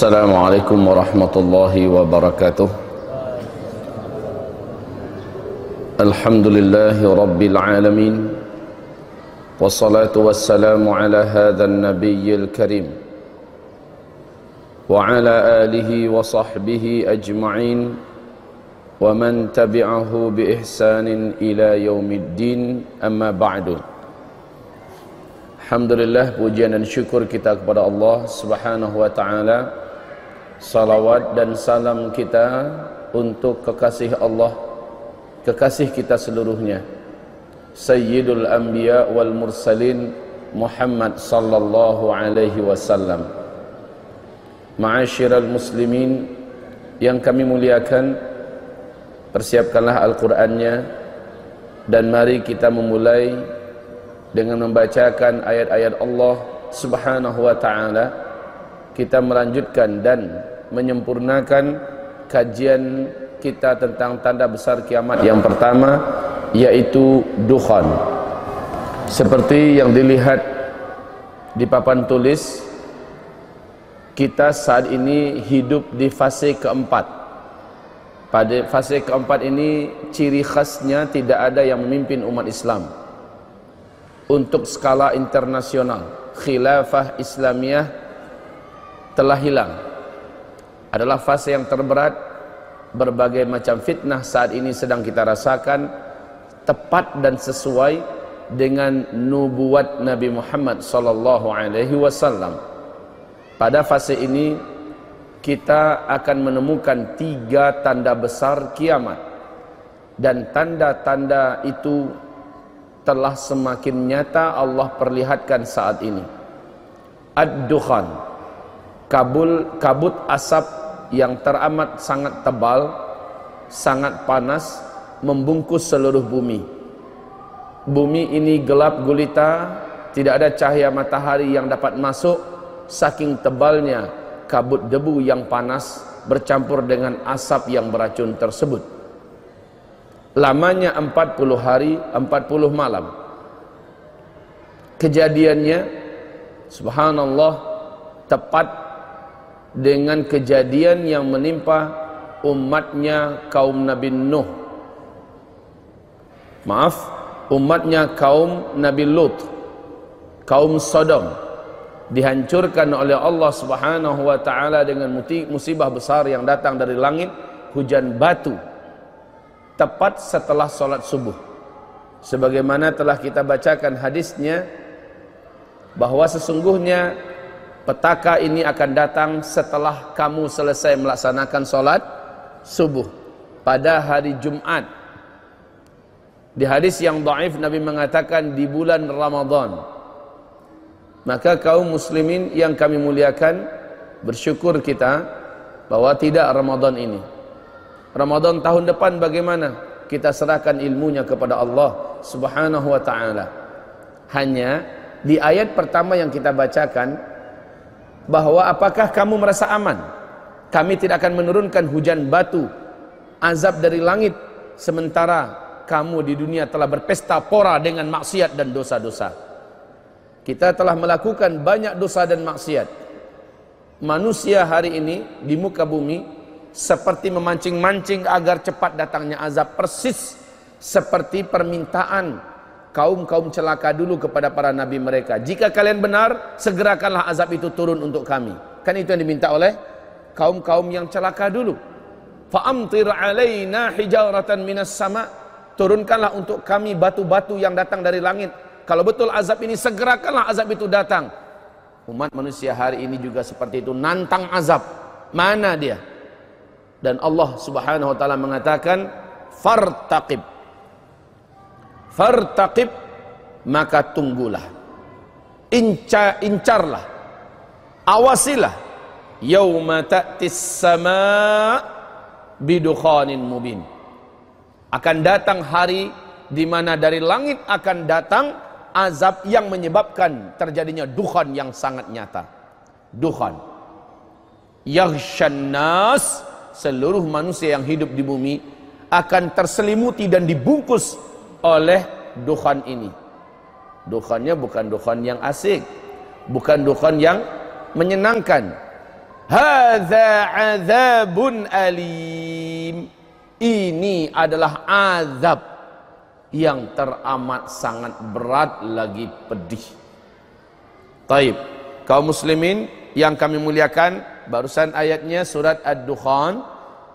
السلام عليكم ورحمة الله وبركاته الحمد لله رب العالمين والصلاة والسلام على هذا النبي الكريم وعلى آله وصحبه أجمعين ومن تبعه بإحسان إلى يوم الدين أما بعد Alhamdulillah pujian dan syukur Allah Subhanahu wa taala. Salawat dan salam kita untuk kekasih Allah, kekasih kita seluruhnya. Sayyidul Anbiya wal Mursalin Muhammad sallallahu alaihi wasallam. Ma'asyiral muslimin yang kami muliakan, persiapkanlah Al-Qur'annya dan mari kita memulai dengan membacakan ayat-ayat Allah Subhanahu wa taala kita melanjutkan dan menyempurnakan kajian kita tentang tanda besar kiamat yang pertama yaitu dukhan seperti yang dilihat di papan tulis kita saat ini hidup di fase keempat. Pada fase keempat ini ciri khasnya tidak ada yang memimpin umat Islam. Untuk skala internasional khilafah Islamiyah telah hilang. Adalah fase yang terberat. Berbagai macam fitnah saat ini sedang kita rasakan tepat dan sesuai dengan nubuat Nabi Muhammad sallallahu alaihi wasallam. Pada fase ini kita akan menemukan tiga tanda besar kiamat. Dan tanda-tanda itu telah semakin nyata Allah perlihatkan saat ini. Ad-dukhan kabul kabut asap yang teramat sangat tebal, sangat panas membungkus seluruh bumi. Bumi ini gelap gulita, tidak ada cahaya matahari yang dapat masuk saking tebalnya kabut debu yang panas bercampur dengan asap yang beracun tersebut lamanya 40 hari 40 malam kejadiannya subhanallah tepat dengan kejadian yang menimpa umatnya kaum Nabi Nuh. Maaf umatnya kaum Nabi Lut kaum Sodom dihancurkan oleh Allah Subhanahu wa taala dengan musibah besar yang datang dari langit hujan batu tepat setelah solat subuh. Sebagaimana telah kita bacakan hadisnya bahwa sesungguhnya petaka ini akan datang setelah kamu selesai melaksanakan solat subuh pada hari Jumat di hadis yang daif Nabi mengatakan di bulan Ramadan maka kaum muslimin yang kami muliakan bersyukur kita bahwa tidak Ramadan ini Ramadan tahun depan bagaimana? Kita serahkan ilmunya kepada Allah Subhanahu wa taala. Hanya di ayat pertama yang kita bacakan bahwa apakah kamu merasa aman? Kami tidak akan menurunkan hujan batu azab dari langit sementara kamu di dunia telah berpesta pora dengan maksiat dan dosa-dosa. Kita telah melakukan banyak dosa dan maksiat. Manusia hari ini di muka bumi seperti memancing-mancing agar cepat datangnya azab persis seperti permintaan kaum-kaum celaka dulu kepada para nabi mereka. Jika kalian benar segerakanlah azab itu turun untuk kami. Kan itu yang diminta oleh kaum-kaum yang celaka dulu. Fa'amtir alaina hijaratan minas sama. Turunkanlah untuk kami batu-batu yang datang dari langit. Kalau betul azab ini segerakanlah azab itu datang. Umat manusia hari ini juga seperti itu. Nantang azab. Mana dia? Dan Allah Subhanahu wa taala mengatakan fartaqib fartaqib maka tunggulah. Inca incarlah. Awasilah. Yauma ta'tis sama bidukhanin mubin. Akan datang hari di mana dari langit akan datang azab yang menyebabkan terjadinya dukhan yang sangat nyata. Dukhan. Nas seluruh manusia yang hidup di bumi akan terselimuti dan dibungkus oleh dukhan ini. Dukhannya bukan dukhan yang asik, bukan dukhan yang menyenangkan. hadza azabun alim. Ini adalah azab yang teramat sangat berat lagi pedih. Taib. Kaum muslimin yang kami muliakan barusan ayatnya surat ad-dukhan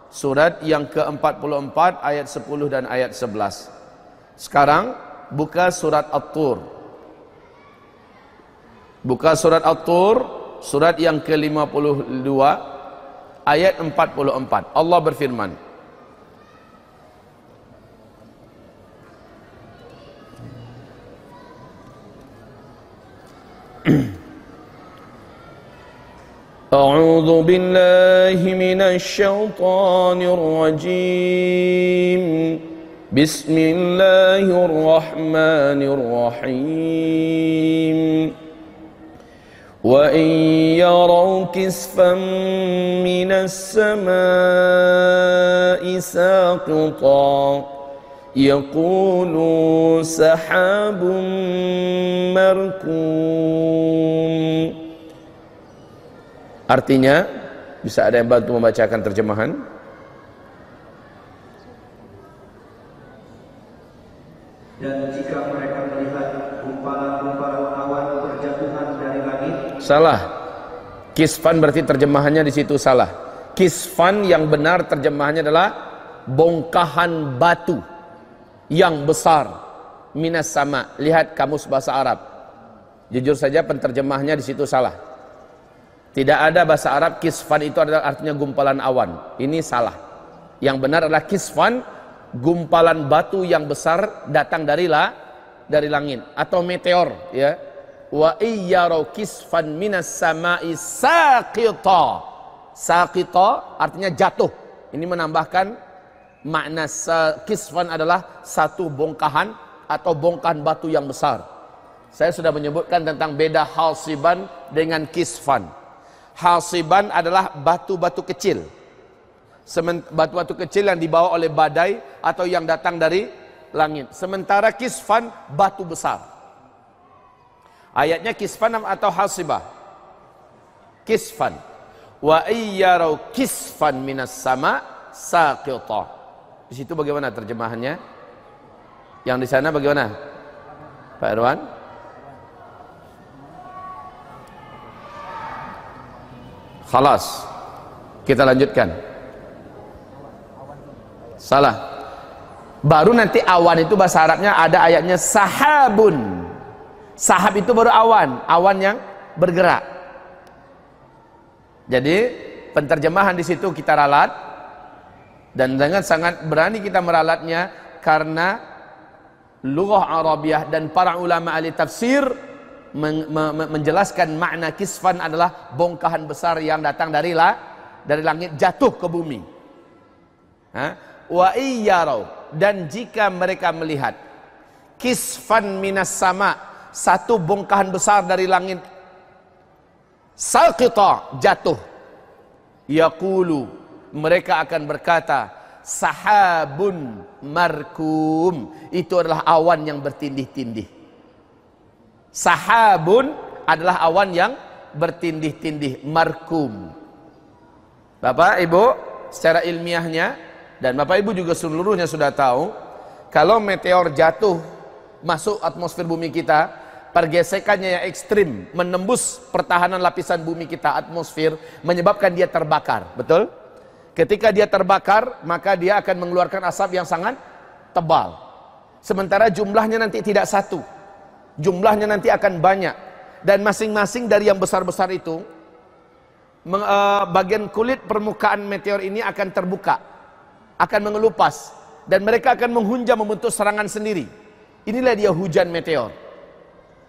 surat yang ke-44 ayat 10 dan ayat 11 sekarang buka surat at-tur buka surat at-tur surat yang ke-52 ayat 44 Allah berfirman أعوذ بالله من الشيطان الرجيم بسم الله الرحمن الرحيم وإن يروا كسفا من السماء ساقطا يقولوا سحاب مركوم Artinya bisa ada yang bantu membacakan terjemahan Dan jika mereka melihat kumpalan-kumpalan awan berjatuhan dari langit Salah. Kisfan berarti terjemahannya di situ salah. Kisfan yang benar terjemahannya adalah Bongkahan batu Yang besar. Minas sama. Lihat kamus bahasa Arab. Jujur saja penterjemahnya di situ salah. Tidak ada bahasa Arab kisfan itu adalah artinya gumpalan awan. Ini salah. Yang benar adalah kisfan gumpalan batu yang besar datang dari la, dari langit atau meteor ya. Wa iyyarau kisfan minas sama'i saqita. Saqita artinya jatuh. Ini menambahkan makna kisfan adalah satu bongkahan atau bongkahan batu yang besar. Saya sudah menyebutkan tentang beda halsiban dengan kisfan. Hasiban adalah batu-batu kecil. Batu-batu kecil yang dibawa oleh badai atau yang datang dari langit. Sementara kisfan batu besar. Ayatnya kisfan atau hasibah. Kisfan. Wa iyyarau kisfan minas sama saqita. Di situ bagaimana terjemahannya? Yang di sana bagaimana? Pak Irwan? Khalas. Kita lanjutkan. Salah. Baru nanti awan itu bahasa Arabnya ada ayatnya sahabun. Sahab itu baru awan, awan yang bergerak. Jadi penterjemahan di situ kita ralat dan dengan sangat berani kita meralatnya karena lughah Arabiah dan para ulama ahli tafsir men, me, menjelaskan makna kisfan adalah bongkahan besar yang datang dari la, dari langit jatuh ke bumi. Ha? Wa iyyarau dan jika mereka melihat kisfan minas sama satu bongkahan besar dari langit saqita jatuh. Yaqulu mereka akan berkata sahabun markum. Itu adalah awan yang bertindih-tindih. Sahabun adalah awan yang bertindih-tindih markum. Bapak, Ibu, secara ilmiahnya dan Bapak Ibu juga seluruhnya sudah tahu kalau meteor jatuh masuk atmosfer bumi kita, pergesekannya yang ekstrim menembus pertahanan lapisan bumi kita atmosfer menyebabkan dia terbakar, betul? Ketika dia terbakar, maka dia akan mengeluarkan asap yang sangat tebal. Sementara jumlahnya nanti tidak satu, jumlahnya nanti akan banyak dan masing-masing dari yang besar-besar itu eh, bagian kulit permukaan meteor ini akan terbuka akan mengelupas dan mereka akan menghunjam membentuk serangan sendiri inilah dia hujan meteor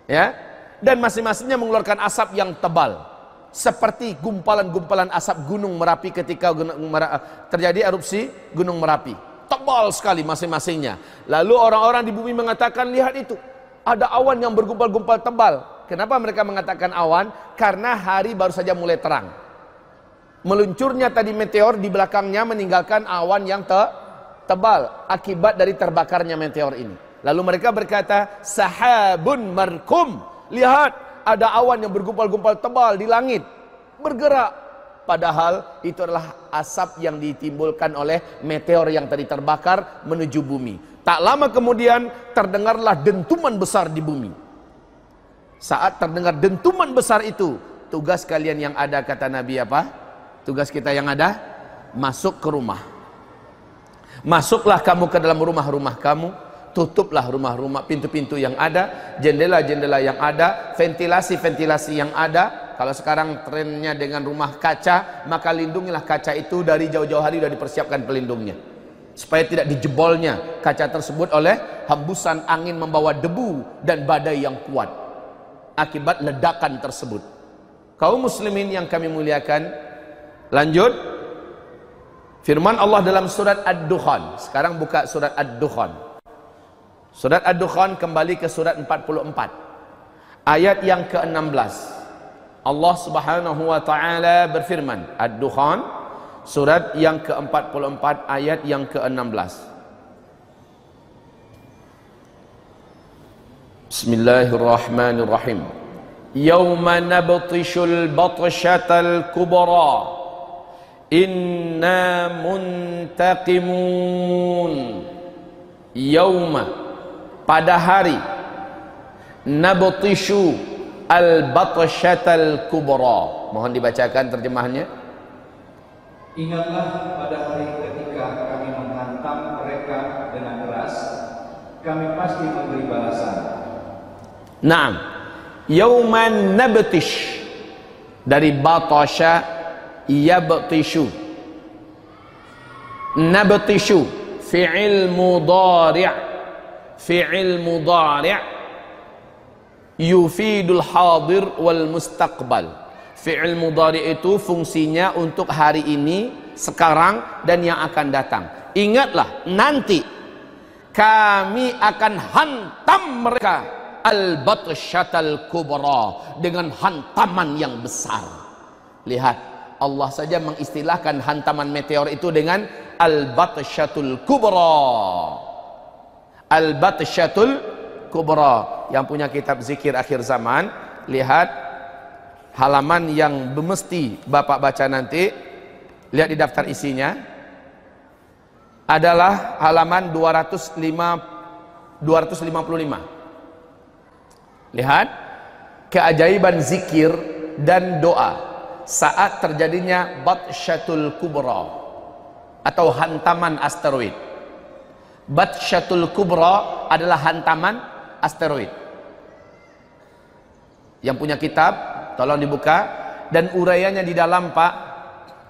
ya dan masing-masingnya mengeluarkan asap yang tebal seperti gumpalan-gumpalan asap gunung Merapi ketika terjadi erupsi gunung Merapi tebal sekali masing-masingnya lalu orang-orang di bumi mengatakan lihat itu ada awan yang bergumpal-gumpal tebal. Kenapa mereka mengatakan awan? Karena hari baru saja mulai terang. Meluncurnya tadi meteor di belakangnya meninggalkan awan yang te tebal akibat dari terbakarnya meteor ini. Lalu mereka berkata, "Sahabun markum." Lihat, ada awan yang bergumpal-gumpal tebal di langit. Bergerak. padahal itu adalah asap yang ditimbulkan oleh meteor yang tadi terbakar menuju bumi. Tak lama kemudian terdengarlah dentuman besar di bumi. Saat terdengar dentuman besar itu, tugas kalian yang ada kata Nabi apa? Tugas kita yang ada masuk ke rumah. Masuklah kamu ke dalam rumah-rumah kamu, tutuplah rumah-rumah pintu-pintu yang ada, jendela-jendela yang ada, ventilasi-ventilasi yang ada. Kalau sekarang trennya dengan rumah kaca, maka lindungilah kaca itu dari jauh-jauh hari sudah dipersiapkan pelindungnya supaya tidak dijebolnya kaca tersebut oleh hembusan angin membawa debu dan badai yang kuat akibat ledakan tersebut kaum muslimin yang kami muliakan lanjut. Firman Allah dalam surat Ad-Dukhan. Sekarang buka surat Ad-Dukhan. Surat Ad-Dukhan kembali ke surat 44 ayat yang ke-16 Allah subhanahu wa ta'ala berfirman Ad-Dukhan surat yang ke-44 ayat yang ke-16 Bismillahirrahmanirrahim. Yawma nabtishul batshatal kubra Inna muntaqimun. Yawma pada hari. Nabtishu al batshatal kubra. Mohon dibacakan terjemahannya Ingatlah pada hari ketika kami menghantam mereka dengan keras, kami pasti memberi balasan. Naam. Yauman nabtish. Dari batasha yabtishu. Nabtishu fi'il mudari' fi'il mudari' yufidul hadir wal mustaqbal Fi'il mudhari itu fungsinya untuk hari ini, sekarang dan yang akan datang. Ingatlah nanti kami akan hantam mereka al-batsyatal kubra dengan hantaman yang besar. Lihat, Allah saja mengistilahkan hantaman meteor itu dengan al-batsyatul kubra. Al-batsyatul kubra. Yang punya kitab zikir akhir zaman, lihat halaman yang mesti Bapak baca nanti. Lihat di daftar isinya. Adalah halaman 205 255 lihat. Keajaiban zikir dan doa saat terjadinya batsyatul kubra atau hantaman asteroid. Batsyatul kubra adalah hantaman asteroid. Yang punya kitab tolong dibuka. Dan uraiannya di dalam Pak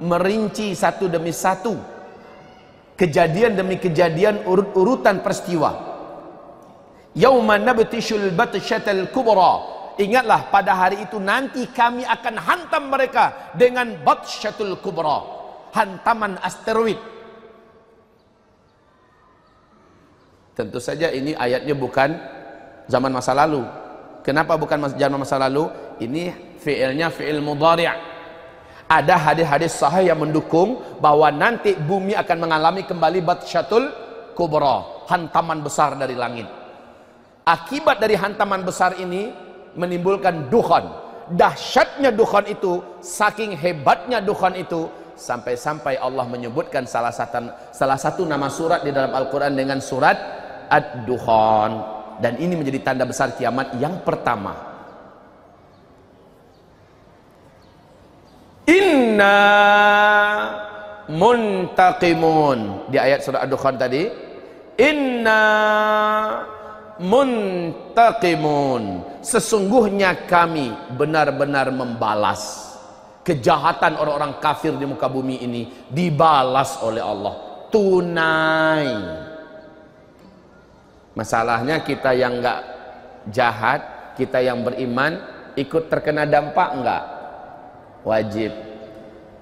merinci satu demi satu kejadian demi kejadian urut-urutan peristiwa. Yauma nabtishul batsyatal kubra ingatlah pada hari itu nanti kami akan hantam mereka dengan batsyatul kubra hantaman asteroid. Tentu saja ini ayatnya bukan zaman masa lalu. Kenapa bukan zaman masa lalu? Ini fiilnya fiil mudhari' ada hadis-hadis sahih yang mendukung bahwa nanti bumi akan mengalami kembali batsyatul kubra hantaman besar dari langit. Akibat dari hantaman besar ini menimbulkan dukhan dahsyatnya dukhan itu saking hebatnya dukhan itu sampai-sampai Allah menyebutkan salah satu salah satu nama surat di dalam Al-Qur'an dengan surat Ad-Dukhan. Dan ini menjadi tanda besar kiamat yang pertama. Inna muntaqimun. Di ayat surah Ad-Dukhan tadi. Inna muntaqimun sesungguhnya kami benar-benar membalas kejahatan orang-orang kafir di muka bumi ini dibalas oleh Allah. Tunai. Masalahnya kita yang enggak jahat kita yang beriman ikut terkena dampak enggak wajib.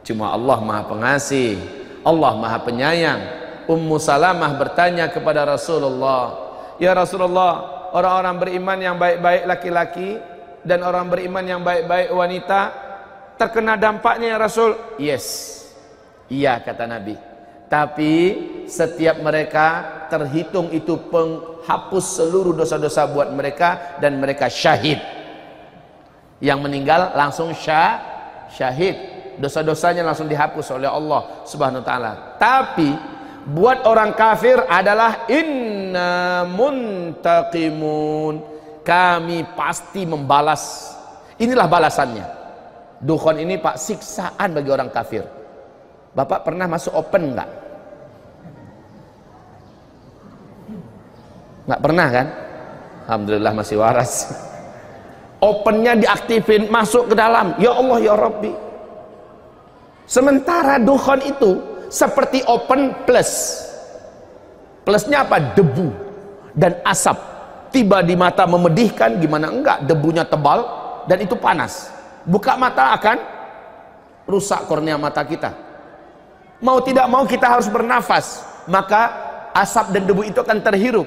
Cuma Allah maha pengasih Allah maha penyayang. Ummu Salamah bertanya kepada Rasulullah ya Rasulullah orang-orang beriman yang baik-baik laki-laki dan orang beriman yang baik-baik wanita terkena dampaknya ya Rasul? Yes. Iya kata Nabi. Tapi setiap mereka terhitung itu penghapus seluruh dosa-dosa buat mereka dan mereka syahid. Yang meninggal langsung syah syahid. Dosa-dosanya langsung dihapus oleh Allah Subhanahu wa taala. Tapi buat orang kafir adalah inna muntaqimun. Kami pasti membalas. Inilah balasannya. Dukhon ini Pak siksaan bagi orang kafir. Bapak pernah masuk open enggak? Enggak pernah kan? Alhamdulillah masih waras. Opennya diaktifin, masuk ke dalam. Ya Allah ya Rabbi. Sementara dukhon itu seperti open plus. Plusnya apa? Debu dan asap. Tiba di mata memedihkan, gimana enggak? Debunya tebal dan itu panas. Buka mata akan rusak kornea mata kita. Mau tidak mau kita harus bernafas. Maka asap dan debu itu akan terhirup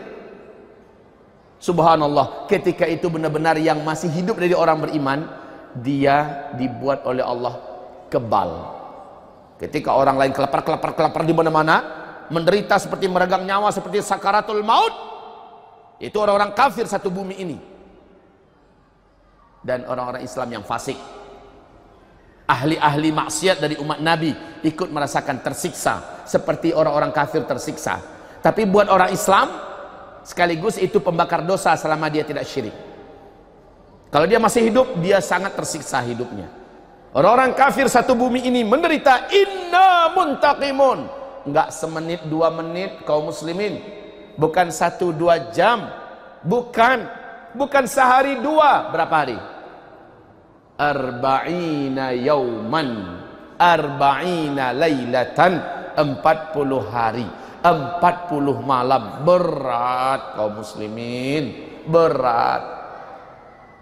Subhanallah, ketika itu benar-benar yang masih hidup dari orang beriman, dia dibuat oleh Allah kebal. Ketika orang lain kelapar, kelapar, kelapar di mana-mana, menderita seperti meregang nyawa, seperti sakaratul maut, itu orang-orang kafir satu bumi ini. Dan orang-orang Islam yang fasik. Ahli-ahli maksiat dari umat Nabi ikut merasakan tersiksa. Seperti orang-orang kafir tersiksa. Tapi buat orang Islam, sekaligus itu pembakar dosa selama dia tidak syirik kalau dia masih hidup dia sangat tersiksa hidupnya orang-orang kafir satu bumi ini menderita inna muntaqimun. Enggak semenit dua menit kaum muslimin. Bukan satu dua jam. Bukan. Bukan sehari dua. Berapa hari? Arba'ina yauman. Arba'ina laylatan empat puluh hari. 40 malam. Berat kaum muslimin. Berat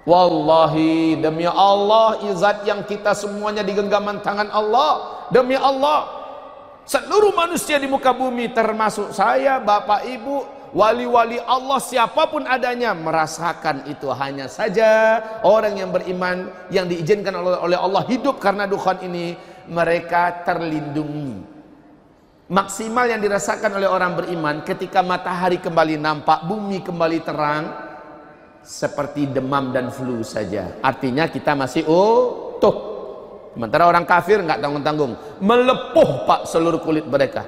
Wallahi demi Allah izat yang kita semuanya di genggaman tangan Allah demi Allah seluruh manusia di muka bumi termasuk saya bapak ibu wali-wali Allah siapa pun adanya merasakan itu hanya saja. Orang yang beriman yang diizinkan oleh Allah hidup karena dukhan ini mereka terlindungi. Maksimal yang dirasakan oleh orang beriman ketika matahari kembali nampak, bumi kembali terang seperti demam dan flu saja. Artinya kita masih utuh. Sementara orang kafir nggak tanggung-tanggung, melepuh pak seluruh kulit mereka.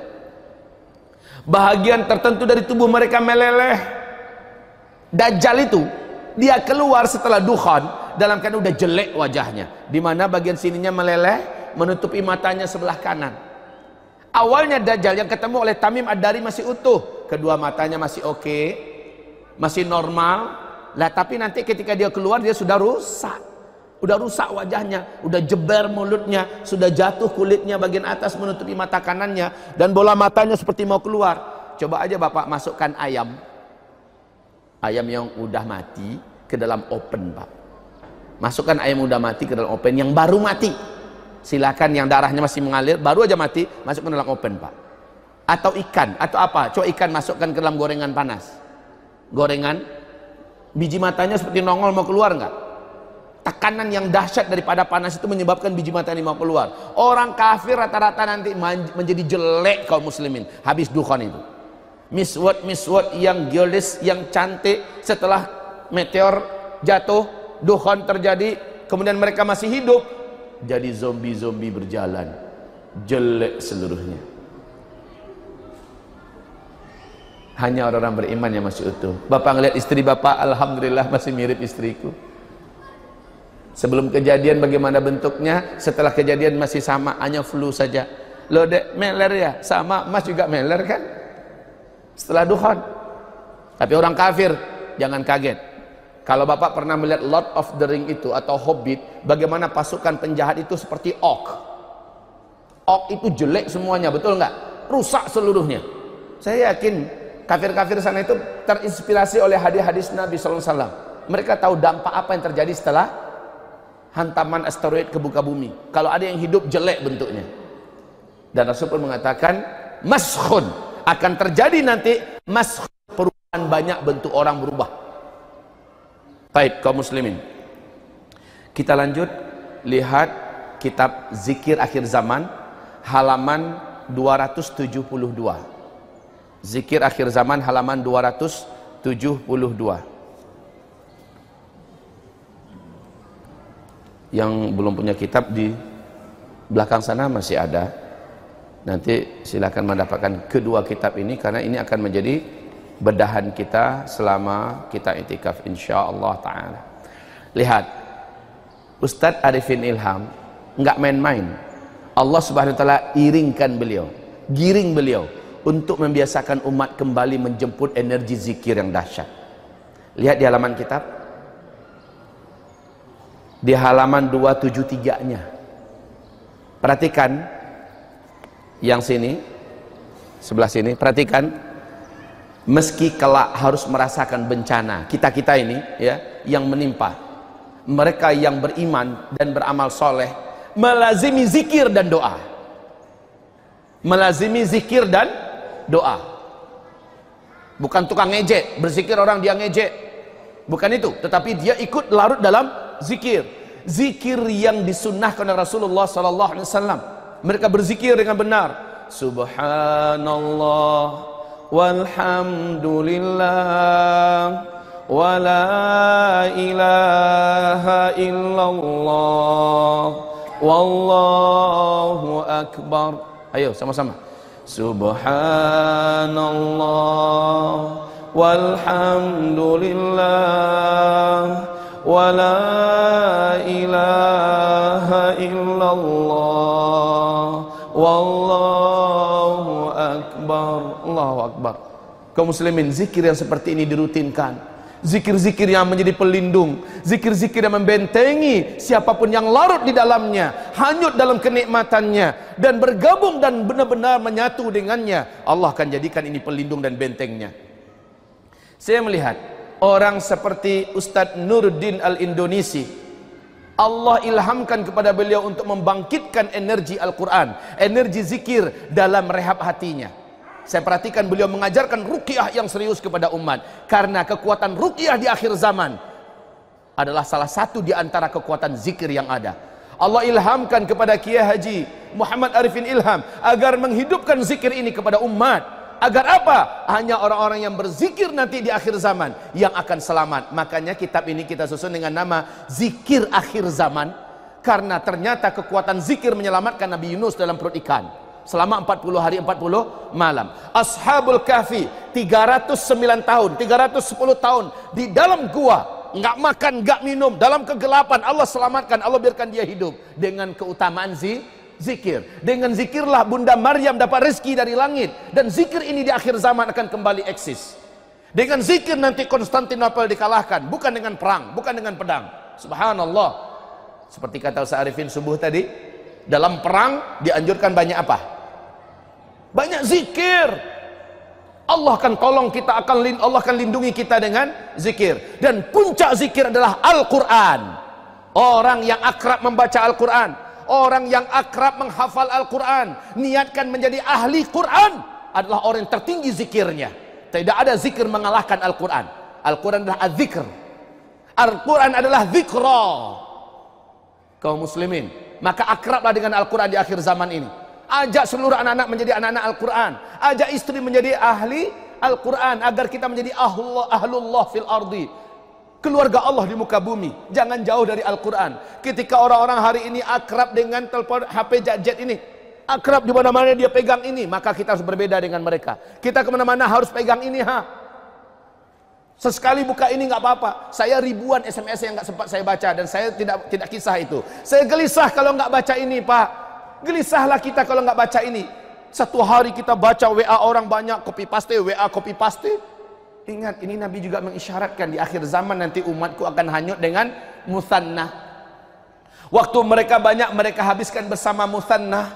Bahagian tertentu dari tubuh mereka meleleh. Dajjal itu dia keluar setelah duhan dalam keadaan udah jelek wajahnya. Di mana bagian sininya meleleh, menutupi matanya sebelah kanan Awalnya Dajjal yang ketemu oleh Tamim Ad-Dari masih utuh. Kedua matanya masih oke. Okay, masih normal. Lah tapi nanti ketika dia keluar dia sudah rusak. Udah rusak wajahnya, udah jeber mulutnya, sudah jatuh kulitnya bagian atas menutupi mata kanannya dan bola matanya seperti mau keluar. Coba aja Bapak masukkan ayam. Ayam yang udah mati ke dalam open, Pak. Masukkan ayam udah mati ke dalam open yang baru mati silakan yang darahnya masih mengalir baru aja mati masuk ke dalam open pak atau ikan atau apa coba ikan masukkan ke dalam gorengan panas gorengan biji matanya seperti nongol mau keluar nggak? Tekanan yang dahsyat daripada panas itu menyebabkan biji mata ini mau keluar. Orang kafir rata-rata nanti menjadi jelek kaum muslimin. Habis dukhon itu. Miswat miswat yang geolis yang cantik setelah meteor jatuh dukhon terjadi kemudian mereka masih hidup jadi zombie-zombie berjalan. Jelek seluruhnya hanya orang-orang beriman yang masih utuh bapak ngeliat istri bapak Alhamdulillah masih mirip istriku. Sebelum kejadian bagaimana bentuknya setelah kejadian masih sama hanya flu saja. Lo dek meler ya? Sama mas juga meler kan? Setelah duhan. Tapi orang kafir jangan kaget. Kalau Bapak pernah melihat Lord of the Ring itu atau Hobbit, bagaimana pasukan penjahat itu seperti orc. Orc itu jelek semuanya, betul nggak? Rusak seluruhnya. Saya yakin kafir-kafir sana itu terinspirasi oleh hadis-hadis Nabi SAW. Mereka tahu dampak apa yang terjadi setelah hantaman asteroid ke buka bumi. Kalau ada yang hidup jelek bentuknya. Dan Rasul pun mengatakan, maskhun akan terjadi nanti maskhun perubahan banyak bentuk orang berubah Baik kaum muslimin. Kita lanjut lihat kitab Zikir Akhir Zaman halaman 272. Zikir Akhir Zaman halaman 272. Yang belum punya kitab di belakang sana masih ada. Nanti silakan mendapatkan kedua kitab ini karena ini akan menjadi bedahan kita selama kita itikaf insyaallah taala. Lihat Ustadz Arifin Ilham nggak main-main. Allah subhanahu wa ta'ala iringkan beliau giring beliau untuk membiasakan umat kembali menjemput energi zikir yang dahsyat. Lihat di halaman kitab. Di halaman 273 nya Perhatikan yang sini, sebelah sini, perhatikan meski kelak harus merasakan bencana kita-kita ini ya yang menimpa mereka yang beriman dan beramal soleh melazimi zikir dan doa. Melazimi zikir dan doa bukan tukang ngejek berzikir orang dia ngejek bukan itu tetapi dia ikut larut dalam zikir zikir yang disunnahkan oleh Rasulullah sallallahu alaihi wasallam. Mereka berzikir dengan benar. Subhanallah walhamdulillah wa la ilaha illallah wallahu akbar. Ayo sama-sama. Subhanallah Walhamdulillah Wala ilaha illallah Wallahu akbar. Allahu akbar. Kau muslimin zikir yang seperti ini dirutinkan zikir-zikir yang menjadi pelindung. Zikir-zikir yang membentengi siapa pun yang larut di dalamnya hanyut dalam kenikmatannya dan bergabung dan benar-benar menyatu dengannya. Allah akan jadikan ini pelindung dan bentengnya. Saya melihat orang seperti Ustadz Nuruddin Al-Indonesi. Allah ilhamkan kepada beliau untuk membangkitkan energi Al-Quran energi zikir dalam rehab hatinya saya perhatikan beliau mengajarkan ruqyah yang serius kepada umat. Karena kekuatan ruqyah di akhir zaman adalah salah satu di antara kekuatan zikir yang ada. Allah ilhamkan kepada Kiai Haji Muhammad Arifin Ilham agar menghidupkan zikir ini kepada umat. Agar apa? Hanya orang-orang yang berzikir nanti di akhir zaman yang akan selamat. Makanya kitab ini kita susun dengan nama Zikir Akhir Zaman. Karena ternyata kekuatan zikir menyelamatkan Nabi Yunus dalam perut ikan selama 40 hari 40 malam. Ashabul Kahfi 309 tahun, 310 tahun di dalam gua nggak makan, nggak minum, dalam kegelapan Allah selamatkan, Allah biarkan dia hidup dengan keutamaan zikir zikir. Dengan zikirlah Bunda Maryam dapat rezeki dari langit dan zikir ini di akhir zaman akan kembali eksis. Dengan zikir nanti Konstantinopel dikalahkan, bukan dengan perang, bukan dengan pedang. Subhanallah. Seperti kata Ustaz Arifin subuh tadi, dalam perang dianjurkan banyak apa? Banyak zikir. Allah akan tolong kita akan Allah akan lindungi kita dengan zikir. Dan puncak zikir adalah Al-Qur'an. Orang yang akrab membaca Al-Qur'an, orang yang akrab menghafal Al-Quran. Niatkan menjadi ahli Quran adalah orang yang tertinggi zikirnya. Tidak ada zikir mengalahkan Al-Quran. Al-Quran adalah az-zikr. Al-Quran adalah zikra. Kaum muslimin maka akrablah dengan Al-Quran di akhir zaman ini ajak seluruh anak-anak menjadi anak-anak Al-Quran ajak istri menjadi ahli Al-Quran agar kita menjadi ahlullah, ahlullah fil ardi keluarga Allah di muka bumi. Jangan jauh dari Al-Quran. Ketika orang-orang hari ini akrab dengan telepon HP gadget ini. Akrab di mana-mana dia pegang ini. Maka kita harus berbeda dengan mereka. Kita ke mana-mana harus pegang ini. ha. Sesekali buka ini nggak apa-apa. Saya ribuan SMS yang nggak sempat saya baca dan saya tidak tidak kisah itu. Saya gelisah kalau nggak baca ini, Pak. Gelisahlah kita kalau nggak baca ini. Satu hari kita baca WA orang banyak, copy paste, WA copy paste. Ingat ini Nabi juga mengisyaratkan di akhir zaman nanti umatku akan hanyut dengan musanna. Waktu mereka banyak mereka habiskan bersama musanna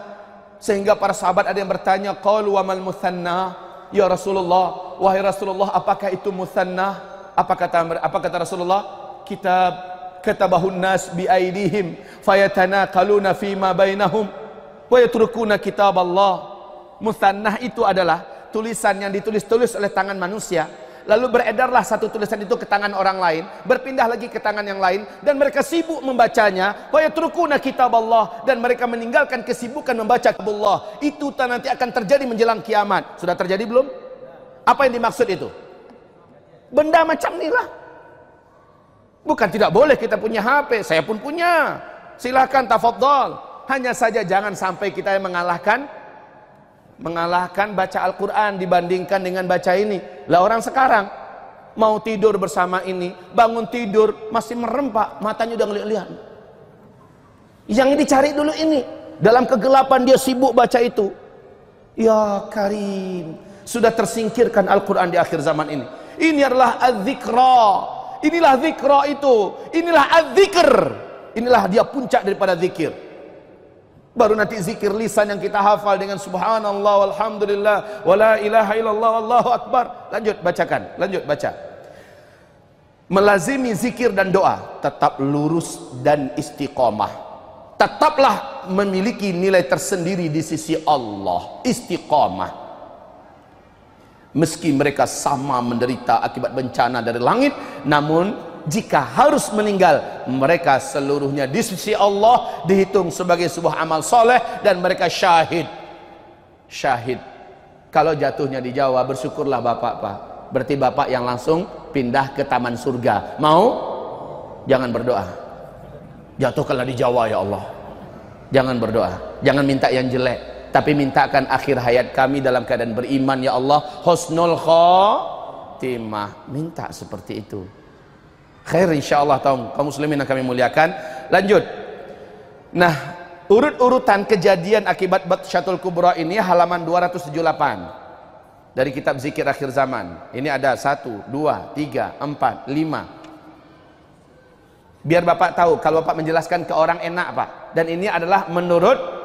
sehingga para sahabat ada yang bertanya qalu wa mal musanna ya Rasulullah wahai Rasulullah apakah itu musanna apa kata apa kata Rasulullah kitab katabahun nas bi aidihim fayatanaqaluna fi ma bainahum wa yatrukuna kitab Allah musannah itu adalah tulisan yang ditulis-tulis oleh tangan manusia lalu beredarlah satu tulisan itu ke tangan orang lain, berpindah lagi ke tangan yang lain dan mereka sibuk membacanya, wa yatrukuna kitab Allah dan mereka meninggalkan kesibukan membaca kitab Allah. Itu nanti akan terjadi menjelang kiamat. Sudah terjadi belum? Apa yang dimaksud itu? Benda macam inilah. Bukan tidak boleh kita punya HP, saya pun punya. Silahkan tafadhol. Hanya saja jangan sampai kita yang mengalahkan mengalahkan baca Al-Quran dibandingkan dengan baca ini. Lah orang sekarang mau tidur bersama ini, bangun tidur masih merem pak, matanya udah ngeliat-liat. Yang dicari dulu ini. Dalam kegelapan dia sibuk baca itu. Ya Karim, sudah tersingkirkan Al-Quran di akhir zaman ini. Ini adalah az-zikra. Inilah zikra itu. Inilah az-zikr. Inilah dia puncak daripada zikir. Baru nanti zikir lisan yang kita hafal dengan subhanallah walhamdulillah wala ilaha illallah wallahu akbar. Lanjut bacakan, lanjut baca. Melazimi zikir dan doa tetap lurus dan istiqomah. Tetaplah memiliki nilai tersendiri di sisi Allah, istiqomah. Meski mereka sama menderita akibat bencana dari langit, namun jika harus meninggal mereka seluruhnya di sisi Allah dihitung sebagai sebuah amal soleh dan mereka syahid. Syahid. Kalau jatuhnya di Jawa bersyukurlah bapak pak. Berarti bapak yang langsung pindah ke taman surga. Mau? Jangan berdoa. Jatuhkanlah di Jawa ya Allah. Jangan berdoa. Jangan minta yang jelek tapi mintakan akhir hayat kami dalam keadaan beriman ya Allah. Husnul khotimah minta seperti itu khair insyaallah tahu kaum muslimin yang kami muliakan. Lanjut. Nah urut-urutan kejadian akibat Batsyatul Kubra ini halaman 278 dari kitab zikir akhir zaman. Ini ada 1, 2, 3, 4, 5 biar bapak tahu kalau bapak menjelaskan ke orang enak pak. Dan ini adalah menurut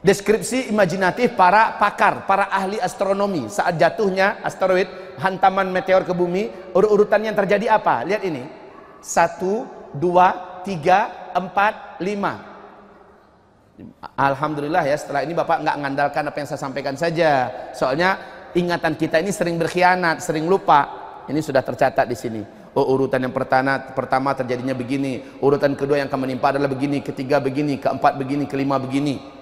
deskripsi imajinatif para pakar, para ahli astronomi saat jatuhnya asteroid, hantaman meteor ke bumi, urut-urutan yang terjadi apa? Lihat ini. Satu, dua, tiga, empat, lima. Alhamdulillah ya setelah ini Bapak nggak ngandalkan apa yang saya sampaikan saja. Soalnya ingatan kita ini sering berkhianat, sering lupa. Ini sudah tercatat di sini. Oh, urutan yang pertama, pertama terjadinya begini, urutan kedua yang akan menimpa adalah begini, ketiga begini, keempat begini, kelima begini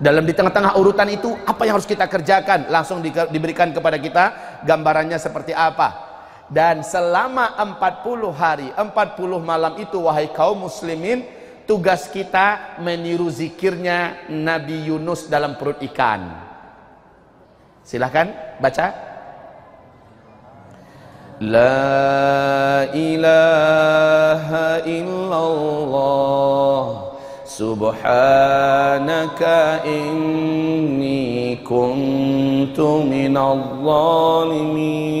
dalam di tengah-tengah urutan itu apa yang harus kita kerjakan? Langsung di, diberikan kepada kita gambarannya seperti apa. Dan selama 40 hari 40 malam itu wahai kaum muslimin tugas kita meniru zikirnya Nabi Yunus dalam perut ikan. Silahkan baca. La ilaha illallah سبحانك إني كنت من الظالمين.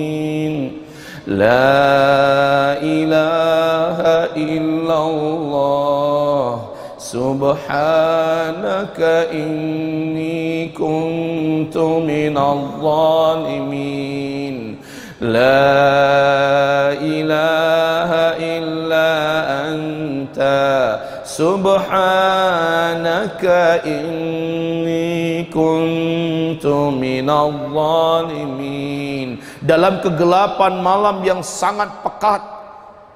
لا إله إلا الله. سبحانك إني كنت من الظالمين. لا إله إلا أنت Subhanaka inni kuntu minal zalimin Dalam kegelapan malam yang sangat pekat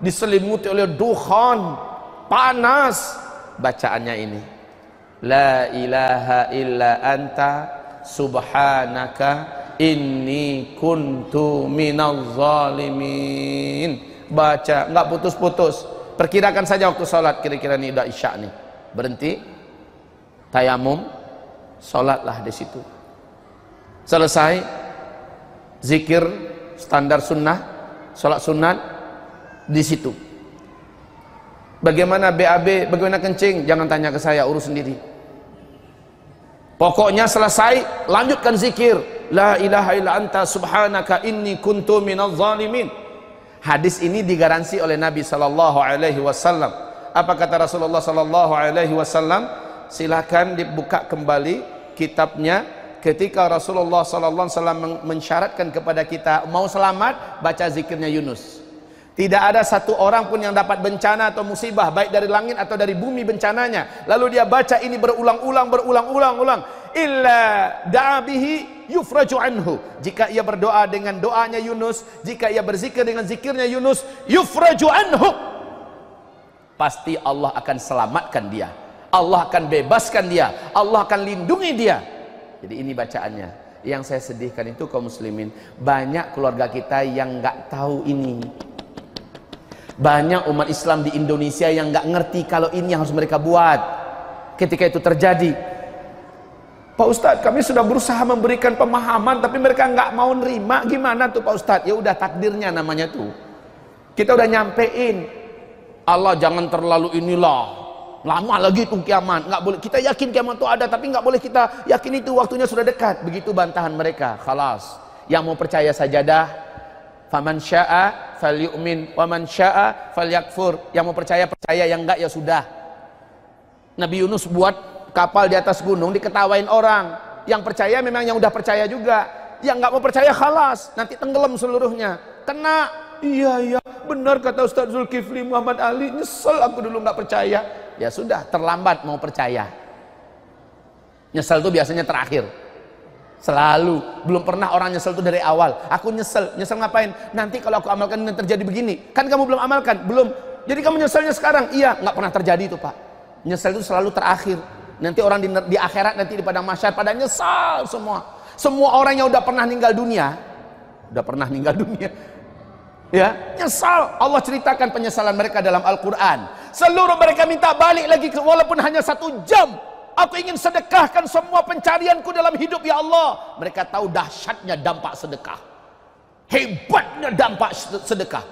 Diselimuti oleh duhan Panas Bacaannya ini La ilaha illa anta Subhanaka inni kuntu minal zalimin Baca, enggak putus-putus Perkirakan saja waktu sholat kira-kira ini udah isya nih. Berhenti. Tayamum. Sholatlah di situ. Selesai. Zikir standar sunnah. Sholat sunat di situ. Bagaimana BAB, bagaimana kencing, jangan tanya ke saya, urus sendiri. Pokoknya selesai, lanjutkan zikir. La ilaha illa anta subhanaka inni kuntu minal zalimin. Hadis ini digaransi oleh Nabi sallallahu alaihi wasallam. Apa kata Rasulullah sallallahu alaihi wasallam? Silakan dibuka kembali kitabnya ketika Rasulullah sallallahu alaihi wasallam mensyaratkan kepada kita mau selamat baca zikirnya Yunus. Tidak ada satu orang pun yang dapat bencana atau musibah baik dari langit atau dari bumi bencananya. Lalu dia baca ini berulang-ulang berulang-ulang ulang illa da'abihi yufraju anhu. Jika ia berdoa dengan doanya Yunus jika ia berzikir dengan zikirnya Yunus yufraju anhu. Pasti Allah akan selamatkan dia. Allah akan bebaskan dia. Allah akan lindungi dia. Jadi ini bacaannya. Yang saya sedihkan itu kaum muslimin banyak keluarga kita yang nggak tahu ini. Banyak umat Islam di Indonesia yang nggak ngerti kalau ini yang harus mereka buat. Ketika itu terjadi Pak Ustadz kami sudah berusaha memberikan pemahaman tapi mereka nggak mau nerima. Gimana tuh Pak Ustadz? Ya udah takdirnya namanya tuh. Kita udah nyampein. Allah jangan terlalu inilah. Lama lagi tuh kiamat. Nggak boleh. Kita yakin kiamat itu ada tapi nggak boleh kita yakin itu waktunya sudah dekat. Begitu bantahan mereka. Khalas. Yang mau percaya sajadah faman syaa falyu'min. Wa man syaa falyakfur. Yang mau percaya percaya. Yang enggak ya sudah. Nabi Yunus buat kapal di atas gunung diketawain orang. Yang percaya memang yang udah percaya juga. Yang nggak mau percaya khalas. Nanti tenggelam seluruhnya. Kena. Iya iya. Benar kata Ustaz Zulkifli Muhammad Ali. Nyesel aku dulu nggak percaya. Ya sudah terlambat mau percaya. Nyesel tuh biasanya terakhir. Selalu. Belum pernah orang nyesel tuh dari awal. Aku nyesel. Nyesel ngapain? Nanti kalau aku amalkan ini terjadi begini. Kan kamu belum amalkan? Belum. Jadi kamu nyeselnya sekarang? Iya. Nggak pernah terjadi itu pak. Nyesel itu selalu terakhir Nanti orang di, di akhirat nanti di padang masyar pada nyesal semua. Semua orang yang udah pernah meninggal dunia, udah pernah meninggal dunia. Ya, nyesal. Allah ceritakan penyesalan mereka dalam Al-Qur'an. Seluruh mereka minta balik lagi walaupun hanya satu jam. Aku ingin sedekahkan semua pencarianku dalam hidup ya Allah. Mereka tahu dahsyatnya dampak sedekah. Hebatnya dampak sedekah.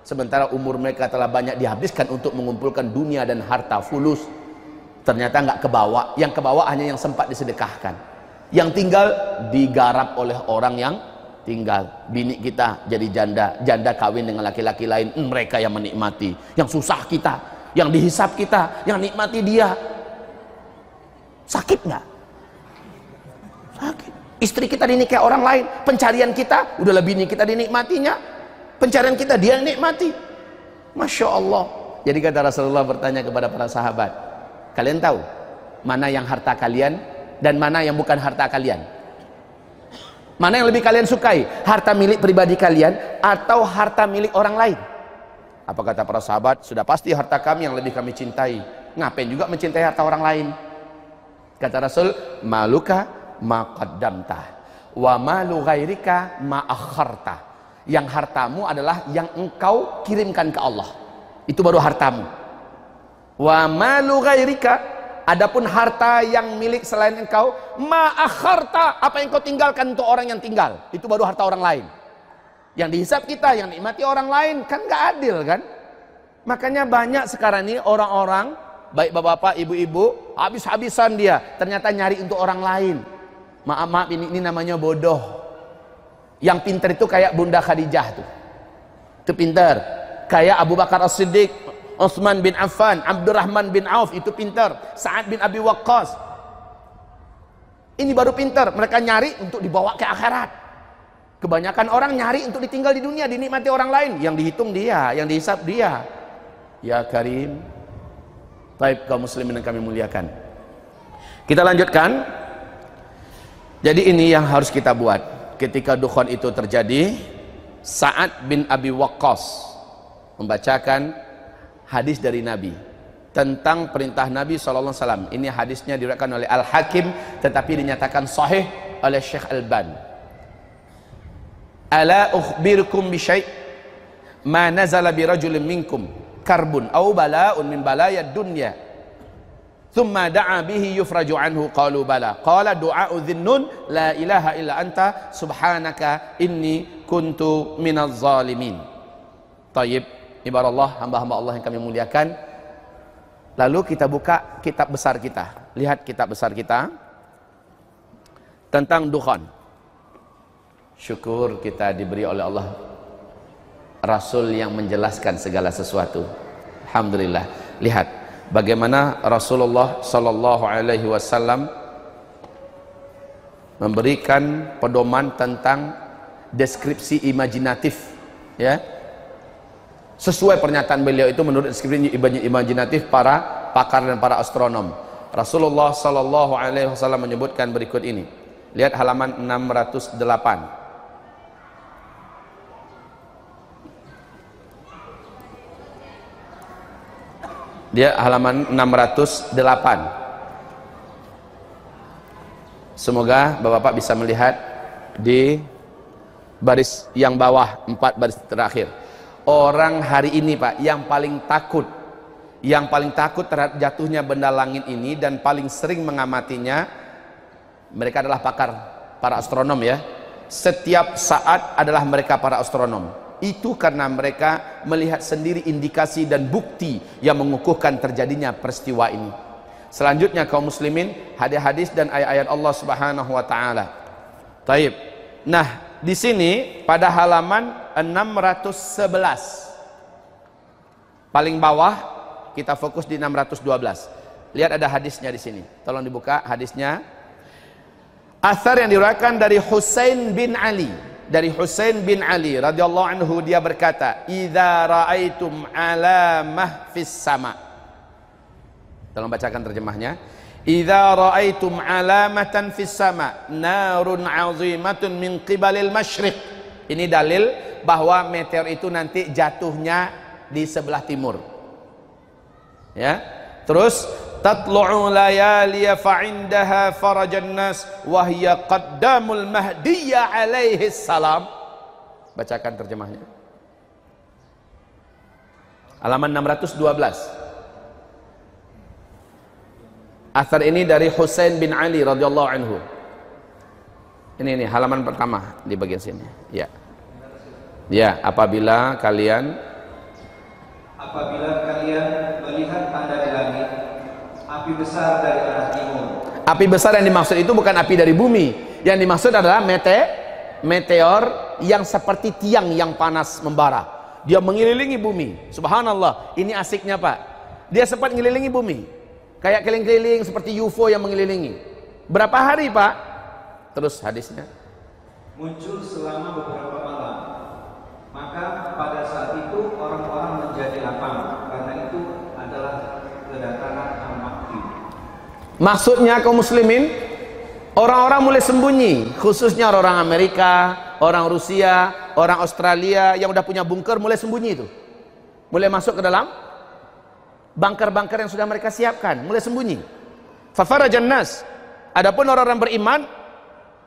Sementara umur mereka telah banyak dihabiskan untuk mengumpulkan dunia dan harta fulus ternyata nggak kebawa. Yang kebawa hanya yang sempat disedekahkan. Yang tinggal digarap oleh orang yang tinggal. Bini kita jadi janda. Janda kawin dengan laki-laki lain. Mereka yang menikmati. Yang susah kita. Yang dihisap kita. Yang nikmati dia. Sakit nggak? Sakit. Istri kita dinikahi orang lain. Pencarian kita udah lebih nih kita dinikmatinya. Pencarian kita dia nikmati. Masya Allah. Jadi kata Rasulullah bertanya kepada para sahabat Kalian tahu mana yang harta kalian dan mana yang bukan harta kalian? Mana yang lebih kalian sukai? Harta milik pribadi kalian atau harta milik orang lain? Apa kata para sahabat? Sudah pasti harta kami yang lebih kami cintai. Ngapain juga mencintai harta orang lain? Kata Rasul, maluka maqaddamta wa malu ghairika ma akharta. Yang hartamu akharta. yang engkau kirimkan ke Allah. Itu baru hartamu wa malu ghairika. Adapun harta yang milik selain engkau ma akharta apa yang kau tinggalkan untuk orang yang tinggal? Itu baru harta orang lain. Yang dihisap kita yang nikmati orang lain kan gak adil kan? Makanya banyak sekarang ini orang-orang baik bapak-bapak ibu-ibu habis-habisan dia ternyata nyari untuk orang lain. Maaf maaf ini, ini namanya bodoh. Yang pintar itu kayak Bunda Khadijah tuh. Itu pintar kayak Abu Bakar As-Siddiq Uthman bin Affan, Abdurrahman bin Auf itu pintar, Sa'ad bin Abi Waqqas. Ini baru pintar, mereka nyari untuk dibawa ke akhirat. Kebanyakan orang nyari untuk ditinggal di dunia, dinikmati orang lain, yang dihitung dia, yang dihisap dia. Ya Karim. Baik kaum muslimin yang kami muliakan. Kita lanjutkan. Jadi ini yang harus kita buat. Ketika dukhon itu terjadi, Sa'ad bin Abi Waqqas membacakan hadis dari Nabi tentang perintah Nabi SAW ini hadisnya diriwayatkan oleh Al-Hakim tetapi dinyatakan sahih oleh Syekh Al-Ban. Ala ukhbirukum bi syai' ma nazala bi rajulin minkum karbun aw bala'un min balayad dunya. Thumma da'a bihi yufraju anhu qalu bala. Qala du'a'u dhinnun la ilaha illa anta subhanaka inni kuntu minaz zalimin tayyib ibarat Allah hamba-hamba Allah yang kami muliakan. Lalu kita buka kitab besar kita. Lihat kitab besar kita tentang dukhan syukur kita diberi oleh Allah Rasul yang menjelaskan segala sesuatu. Alhamdulillah. Lihat bagaimana Rasulullah Sallallahu Alaihi Wasallam memberikan pedoman tentang deskripsi imajinatif ya sesuai pernyataan beliau itu menurut deskripsi imajinatif para pakar dan para astronom. Rasulullah Sallallahu Alaihi Wasallam menyebutkan berikut ini. Lihat halaman 608 dia halaman 608 semoga bapak-bapak bisa melihat di baris yang bawah empat baris terakhir orang hari ini Pak yang paling takut. Yang paling takut terhadap jatuhnya benda langit ini dan paling sering mengamatinya mereka adalah pakar para astronom ya. Setiap saat adalah mereka para astronom. Itu karena mereka melihat sendiri indikasi dan bukti yang mengukuhkan terjadinya peristiwa ini. Selanjutnya kaum muslimin hadis-hadis dan ayat-ayat Allah Subhanahu wa taala. Taib. Nah di sini pada halaman 611 paling bawah kita fokus di 612 lihat ada hadisnya di sini. Tolong dibuka hadisnya. Asar yang diriwayatkan dari Husain bin Ali. Dari Husain bin Ali radhiyallahu anhu dia berkata idza raaitum alamah fis sama. Tolong bacakan terjemahnya idza raaitum alamatan fis sama narun azimatun min qibalil masyriq ini dalil bahwa meteor itu nanti jatuhnya di sebelah timur. Ya. Terus tatlu'u layaliya fa'indaha farajan nas wa hiya qaddamul mahdiyya alaihi salam. Bacakan terjemahnya. Halaman 612. Asar ini dari Husain bin Ali radhiyallahu anhu. Ini ini halaman pertama di bagian sini. Ya. Ya, apabila kalian apabila kalian melihat tanda di langit api besar dari arah timur. Api besar yang dimaksud itu bukan api dari bumi. Yang dimaksud adalah mete meteor yang seperti tiang yang panas membara. Dia mengelilingi bumi. Subhanallah. Ini asiknya pak. Dia sempat mengelilingi bumi kayak keliling-keliling seperti UFO yang mengelilingi. Berapa hari pak? Terus hadisnya. Muncul selama beberapa malam. Maka pada saat itu orang-orang menjadi lapang. Karena itu adalah kedatangan al-mahdi. Maksudnya kaum muslimin orang-orang mulai sembunyi, khususnya orang Amerika, orang Rusia, orang Australia yang udah punya bunker mulai sembunyi itu. Mulai masuk ke dalam bunker-bunker yang sudah mereka siapkan, mulai sembunyi. Fafarajan nas. Adapun orang-orang beriman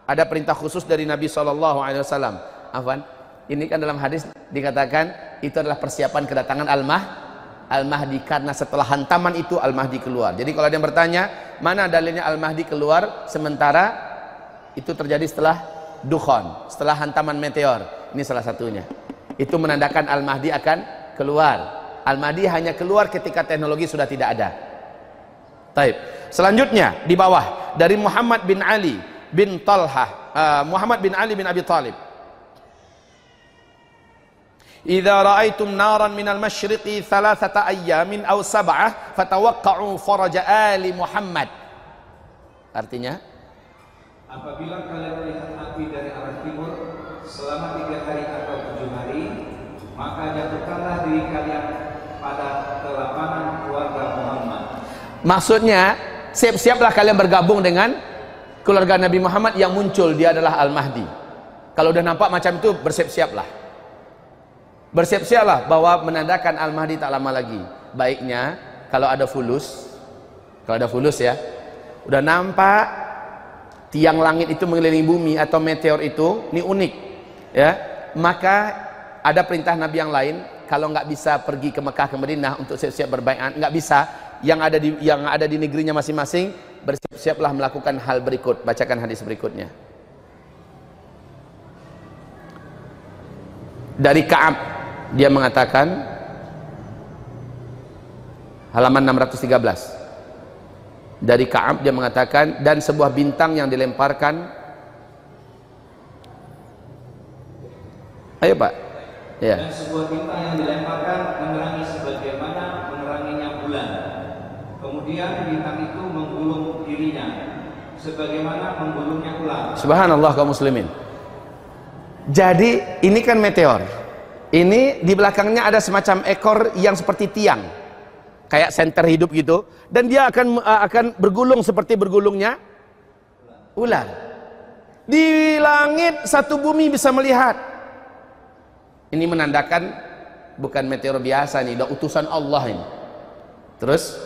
ada perintah khusus dari Nabi sallallahu alaihi wasallam. Afwan, ini kan dalam hadis dikatakan itu adalah persiapan kedatangan Al-Mah Al-Mahdi karena setelah hantaman itu Al-Mahdi keluar. Jadi kalau ada yang bertanya, mana dalilnya Al-Mahdi keluar sementara itu terjadi setelah dukhon, setelah hantaman meteor. Ini salah satunya. Itu menandakan Al-Mahdi akan keluar. Al-Mahdi hanya keluar ketika teknologi sudah tidak ada. Taib. Selanjutnya di bawah dari Muhammad bin Ali bin Talha, uh, eh, Muhammad bin Ali bin Abi Talib. Jika ra'aitum naran minal masyriqi thalathata ayyamin aw sab'ah fatawaqqa'u faraja ali Muhammad. Artinya apabila kalian melihat api dari arah timur selama tiga hari atau tujuh hari maka jatuhkanlah diri kalian pada kelapangan keluarga Muhammad. Maksudnya siap-siaplah kalian bergabung dengan keluarga Nabi Muhammad yang muncul. Dia adalah Al-Mahdi. Kalau udah nampak macam itu bersiap-siaplah. Bersiap-siaplah bahwa menandakan Al-Mahdi tak lama lagi. Baiknya kalau ada fulus kalau ada fulus ya udah nampak tiang langit itu mengelilingi bumi atau meteor itu ini unik ya. Maka ada perintah Nabi yang lain kalau nggak bisa pergi ke Mekah ke Madinah untuk siap-siap berbaikat nggak bisa. Yang ada di yang ada di negerinya masing-masing bersiap-siaplah melakukan hal berikut. Bacakan hadis berikutnya. Dari Ka'ab dia mengatakan halaman 613 dari Ka'ab dia mengatakan dan sebuah bintang yang dilemparkan ayo Pak ya. dan sebuah bintang yang dilemparkan menerangi sebagaimana meneranginya bulan. Kemudian bintang itu menggulung dirinya sebagaimana menggulungnya ular. Subhanallah kaum muslimin. Jadi ini kan meteor. Ini di belakangnya ada semacam ekor yang seperti tiang. Kayak senter hidup gitu. Dan dia akan uh, akan bergulung seperti bergulungnya ular. Di langit satu bumi bisa melihat ini menandakan bukan meteor biasa nih udah utusan Allah ini. Terus?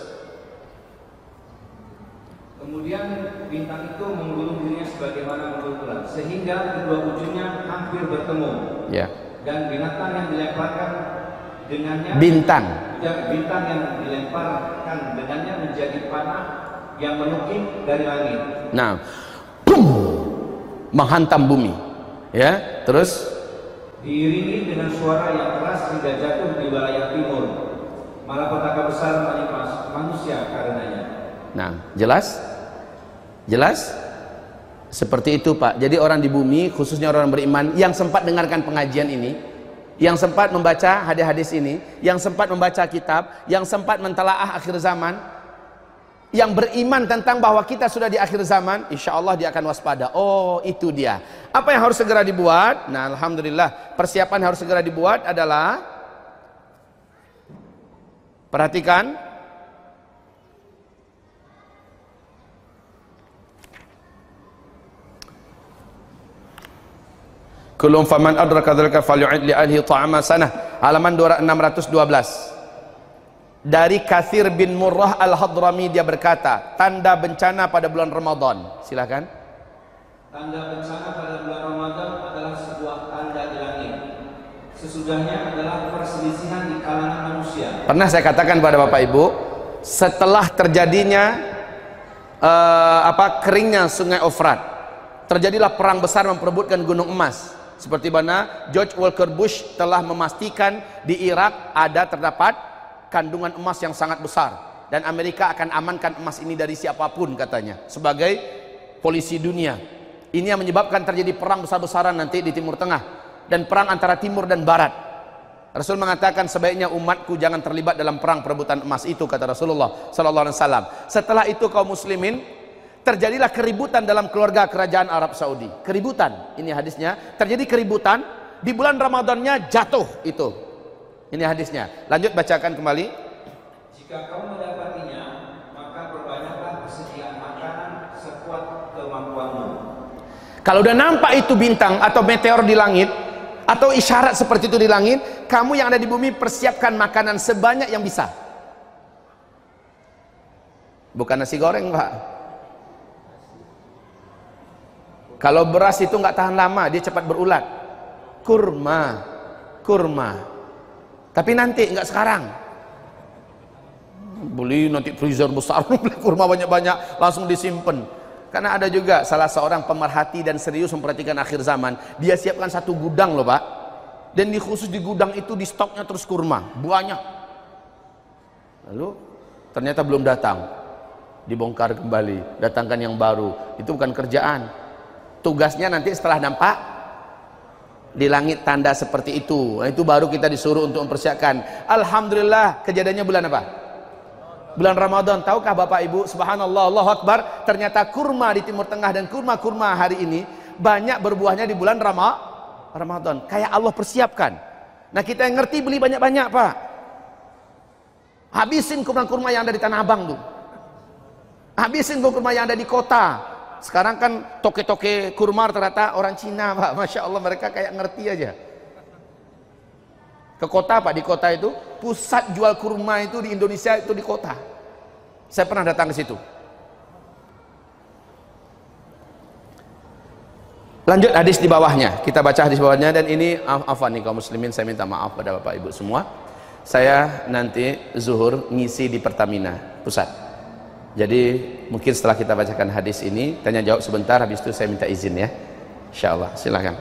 Kemudian bintang itu menggulung dirinya sebagaimana menggulung ular sehingga kedua ujungnya hampir bertemu. Ya. Dan binatang yang dilemparkan dengannya bintang. Bintang yang dilemparkan dengannya menjadi panah yang menukik dari langit. Nah, boom, menghantam bumi. Ya, terus diiringi dengan suara yang keras hingga jatuh di wilayah timur. Malapetaka besar manusia karenanya. Nah, jelas? Jelas? Seperti itu, Pak. Jadi orang di bumi, khususnya orang beriman yang sempat dengarkan pengajian ini, yang sempat membaca hadis-hadis ini, yang sempat membaca kitab, yang sempat mentelaah akhir zaman, yang beriman tentang bahwa kita sudah di akhir zaman, insya Allah dia akan waspada. Oh, itu dia. Apa yang harus segera dibuat? Nah, alhamdulillah, persiapan harus segera dibuat adalah perhatikan Kulum faman adraka dzalika falyu'id li ahli ta'ama sanah. Halaman 612. Dari Kathir bin Murrah Al-Hadrami dia berkata, tanda bencana pada bulan Ramadan. Silakan. Tanda bencana pada bulan Ramadan adalah sebuah tanda di langit. Sesudahnya adalah perselisihan di kalangan manusia. Pernah saya katakan pada Bapak Ibu, setelah terjadinya uh, apa keringnya Sungai Ofrat, terjadilah perang besar memperebutkan gunung emas seperti mana George Walker Bush telah memastikan di Irak ada terdapat kandungan emas yang sangat besar dan Amerika akan amankan emas ini dari siapa pun katanya sebagai polisi dunia. Ini yang menyebabkan terjadi perang besar-besaran nanti di Timur Tengah dan perang antara timur dan barat. Rasul mengatakan sebaiknya umatku jangan terlibat dalam perang perebutan emas itu kata Rasulullah sallallahu alaihi wasallam. Setelah itu kaum muslimin terjadilah keributan dalam keluarga kerajaan Arab Saudi. Keributan, ini hadisnya. Terjadi keributan di bulan Ramadannya jatuh itu. Ini hadisnya. Lanjut bacakan kembali. Jika kau mendapatinya, maka perbanyaklah persediaan makanan sekuat kemampuanmu. Kalau udah nampak itu bintang atau meteor di langit atau isyarat seperti itu di langit, kamu yang ada di bumi persiapkan makanan sebanyak yang bisa. Bukan nasi goreng, Pak. Kalau beras itu nggak tahan lama, dia cepat berulat. Kurma, kurma. Tapi nanti nggak sekarang. Beli nanti freezer besar, beli kurma banyak-banyak, langsung disimpan. Karena ada juga salah seorang pemerhati dan serius memperhatikan akhir zaman. Dia siapkan satu gudang loh pak. Dan di khusus di gudang itu di stoknya terus kurma, banyak. Lalu ternyata belum datang. Dibongkar kembali, datangkan yang baru. Itu bukan kerjaan, tugasnya nanti setelah nampak di langit tanda seperti itu. Nah, itu baru kita disuruh untuk mempersiapkan. Alhamdulillah kejadiannya bulan apa? bulan Ramadan. Tahukah Bapak Ibu? Subhanallah Allah Akbar. Ternyata kurma di Timur Tengah dan kurma-kurma hari ini banyak berbuahnya di bulan Rama, Ramadan. Kayak Allah persiapkan. Nah kita yang ngerti beli banyak-banyak Pak. Habisin kurma-kurma yang ada di Tanah Abang tuh. Habisin kurma yang ada di kota sekarang kan toke-toke kurma ternyata orang Cina pak. Masya Allah mereka kayak ngerti aja. Ke kota pak di kota itu pusat jual kurma itu di Indonesia itu di kota. Saya pernah datang ke situ. Lanjut hadis di bawahnya. Kita baca hadis bawahnya dan ini afan nih kaum muslimin saya minta maaf pada bapak ibu semua. Saya nanti zuhur ngisi di Pertamina pusat jadi mungkin setelah kita bacakan hadis ini tanya jawab sebentar habis itu saya minta izin ya. Insyaallah, silakan.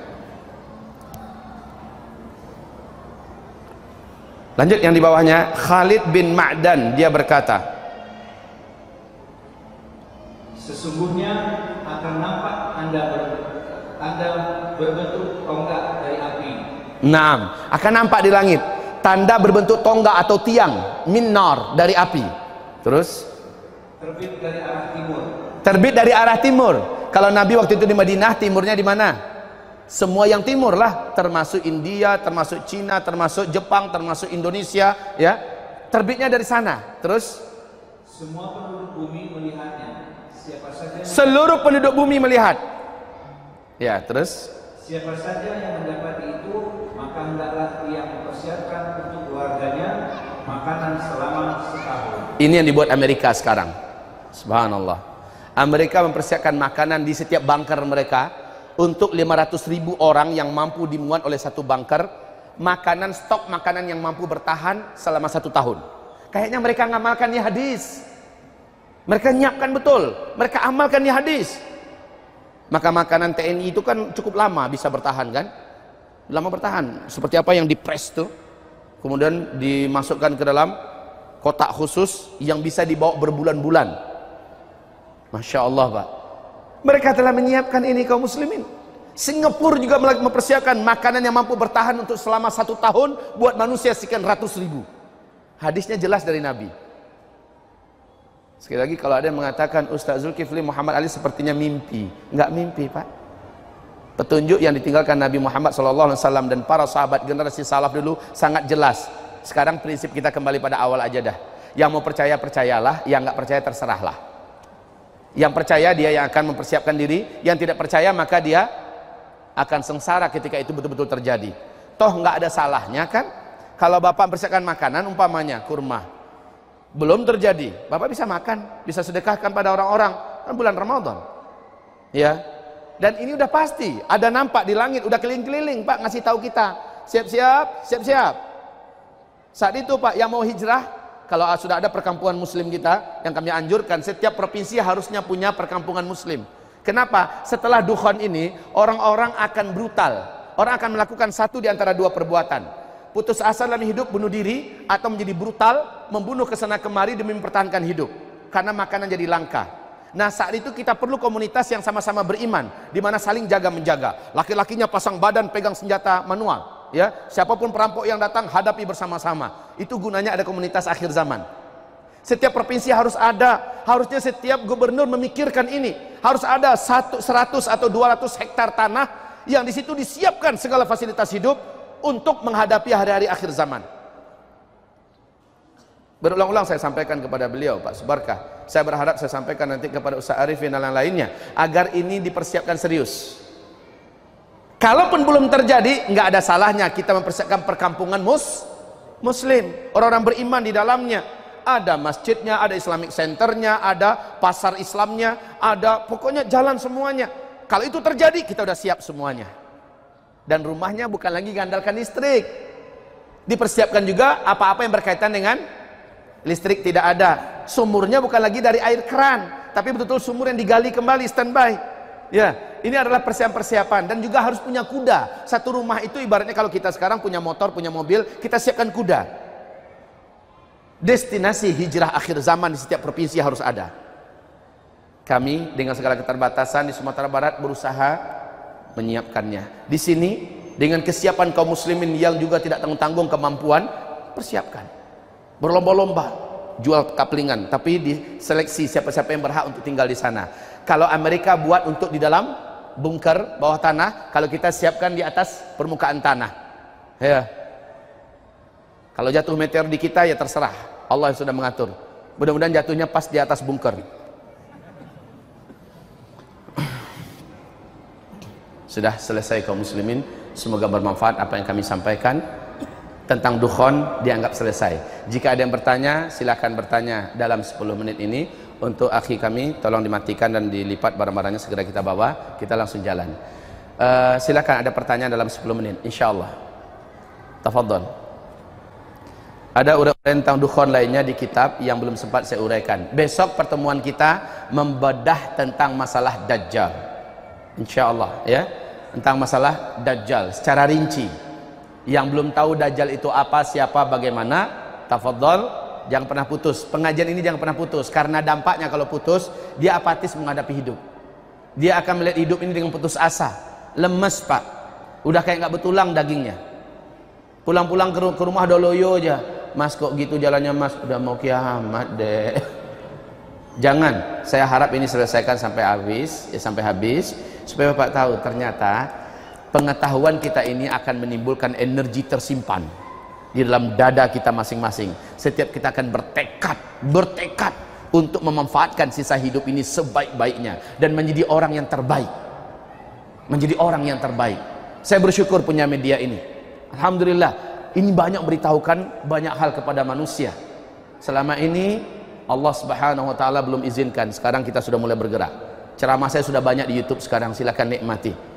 Lanjut yang di bawahnya Khalid bin Ma'dan dia berkata Sesungguhnya akan nampak Anda ber, Anda berbentuk tonggak dari api. Naam, akan nampak di langit tanda berbentuk tonggak atau tiang minar dari api. Terus Terbit dari arah timur. Terbit dari arah timur. Kalau Nabi waktu itu di Madinah, timurnya di mana? Semua yang timur lah, termasuk India, termasuk Cina, termasuk Jepang, termasuk Indonesia, ya. Terbitnya dari sana. Terus semua penduduk bumi melihatnya. Siapa saja Seluruh penduduk bumi melihat. Ya, terus Siapa saja yang mendapati itu, maka hendaklah ia mempersiapkan untuk keluarganya makanan selama. Ini yang dibuat Amerika sekarang. Subhanallah. Amerika mempersiapkan makanan di setiap bunker mereka untuk 500 ribu orang yang mampu dimuat oleh satu bunker. Makanan stok makanan yang mampu bertahan selama satu tahun. Kayaknya mereka ngamalkan ya hadis. Mereka nyiapkan betul. Mereka amalkan ya hadis. Maka makanan TNI itu kan cukup lama bisa bertahan kan? Lama bertahan. Seperti apa yang dipres tuh. Kemudian dimasukkan ke dalam kotak khusus yang bisa dibawa berbulan-bulan Masya Allah Pak mereka telah menyiapkan ini kaum muslimin Singapura juga mempersiapkan makanan yang mampu bertahan untuk selama satu tahun buat manusia sekian ratus ribu. Hadisnya jelas dari Nabi. Sekali lagi kalau ada yang mengatakan Ustaz Zulkifli Muhammad Ali sepertinya mimpi. Enggak mimpi Pak. Petunjuk yang ditinggalkan Nabi Muhammad SAW dan para sahabat generasi salaf dulu sangat jelas. Sekarang prinsip kita kembali pada awal aja dah. Yang mau percaya percayalah, yang enggak percaya terserahlah. Yang percaya dia yang akan mempersiapkan diri, yang tidak percaya maka dia akan sengsara ketika itu betul-betul terjadi. Toh nggak ada salahnya kan? Kalau bapak mempersiapkan makanan umpamanya kurma belum terjadi bapak bisa makan bisa sedekahkan pada orang-orang. Kan bulan Ramadan. Ya. Dan ini udah pasti ada nampak di langit udah keliling-keliling pak ngasih tahu kita. Siap-siap siap-siap saat itu pak yang mau hijrah kalau sudah ada perkampungan muslim kita yang kami anjurkan setiap provinsi harusnya punya perkampungan muslim Kenapa? Setelah dukhon ini, orang-orang akan brutal. Orang akan melakukan satu di antara dua perbuatan. Putus asa dalam hidup, bunuh diri, atau menjadi brutal, membunuh ke sana kemari demi mempertahankan hidup. Karena makanan jadi langka. Nah saat itu kita perlu komunitas yang sama-sama beriman, di mana saling jaga menjaga. Laki-lakinya pasang badan, pegang senjata manual. Ya, siapa pun perampok yang datang hadapi bersama-sama. Itu gunanya ada komunitas akhir zaman. Setiap provinsi harus ada. Harusnya setiap gubernur memikirkan ini. Harus ada satu, 100 atau 200 hektar tanah yang di situ disiapkan segala fasilitas hidup untuk menghadapi hari-hari akhir zaman. Berulang-ulang saya sampaikan kepada beliau Pak Subarkah. Saya berharap saya sampaikan nanti kepada Ustaz Arifin dan lain-lainnya agar ini dipersiapkan serius. Kalaupun belum terjadi, nggak ada salahnya kita mempersiapkan perkampungan mus muslim, orang-orang beriman di dalamnya ada masjidnya, ada Islamic Centernya, ada pasar Islamnya, ada pokoknya jalan semuanya. Kalau itu terjadi, kita udah siap semuanya. Dan rumahnya bukan lagi gandalkan listrik. Dipersiapkan juga apa-apa yang berkaitan dengan listrik tidak ada. Sumurnya bukan lagi dari air keran, tapi betul-betul sumur yang digali kembali standby. Ya, ini adalah persiapan-persiapan dan juga harus punya kuda. Satu rumah itu ibaratnya kalau kita sekarang punya motor, punya mobil, kita siapkan kuda. Destinasi hijrah akhir zaman di setiap provinsi harus ada. Kami dengan segala keterbatasan di Sumatera Barat berusaha menyiapkannya. Di sini dengan kesiapan kaum muslimin yang juga tidak tanggung-tanggung kemampuan persiapkan. Berlomba-lomba jual kaplingan. Tapi diseleksi siapa-siapa yang berhak untuk tinggal di sana kalau Amerika buat untuk di dalam bunker bawah tanah kalau kita siapkan di atas permukaan tanah ya kalau jatuh meteor di kita ya terserah. Allah yang sudah mengatur. Mudah-mudahan jatuhnya pas di atas bunker. Sudah selesai kaum muslimin. Semoga bermanfaat apa yang kami sampaikan tentang dukhon dianggap selesai. Jika ada yang bertanya, silakan bertanya dalam 10 menit ini. Untuk akhi kami, tolong dimatikan dan dilipat barang-barangnya segera kita bawa. Kita langsung jalan. Uh, silakan ada pertanyaan dalam 10 menit, insyaallah. Tafadhol. Ada uraian tentang dukhon lainnya di kitab yang belum sempat saya uraikan. Besok pertemuan kita membedah tentang masalah Dajjal. Insya Allah ya. Tentang masalah Dajjal secara rinci. Yang belum tahu Dajjal itu apa, siapa, bagaimana, tafadhol, jangan pernah putus. Pengajian ini jangan pernah putus. Karena dampaknya kalau putus dia apatis menghadapi hidup. Dia akan melihat hidup ini dengan putus asa, lemes pak, udah kayak nggak betulang dagingnya. Pulang-pulang ke rumah doloyo aja, Mas kok gitu jalannya mas? Udah mau kiamat deh jangan. Saya harap ini selesaikan sampai habis ya sampai habis. Supaya Bapak tahu ternyata pengetahuan kita ini akan menimbulkan energi tersimpan di dalam dada kita masing-masing. Setiap kita akan bertekad bertekad untuk memanfaatkan sisa hidup ini sebaik-baiknya dan menjadi orang yang terbaik. Menjadi orang yang terbaik. Saya bersyukur punya media ini. Alhamdulillah ini banyak beritahukan banyak hal kepada manusia. Selama ini Allah subhanahu wa ta'ala belum izinkan. Sekarang kita sudah mulai bergerak. Ceramah saya sudah banyak di youtube sekarang. Silahkan nikmati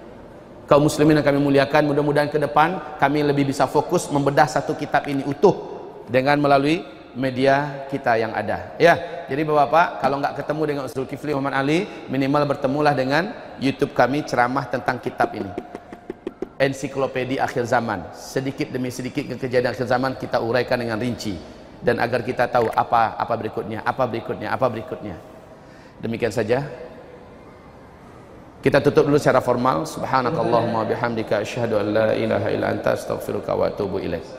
kaum muslimin yang kami muliakan mudah-mudahan ke depan kami lebih bisa fokus membedah satu kitab ini utuh dengan melalui media kita yang ada. Ya jadi bapak-bapak kalau nggak ketemu dengan Ustaz Kifli Muhammad Ali minimal bertemulah dengan YouTube kami ceramah tentang kitab ini. Ensiklopedia akhir zaman. Sedikit demi sedikit kejadian akhir zaman kita uraikan dengan rinci. Dan agar kita tahu apa apa berikutnya apa berikutnya apa berikutnya. Demikian saja kita tutup dulu secara formal. Subhanakallahumma bihamdika asyhadu an la ilaha illa anta astaghfiruka wa atubu ilaik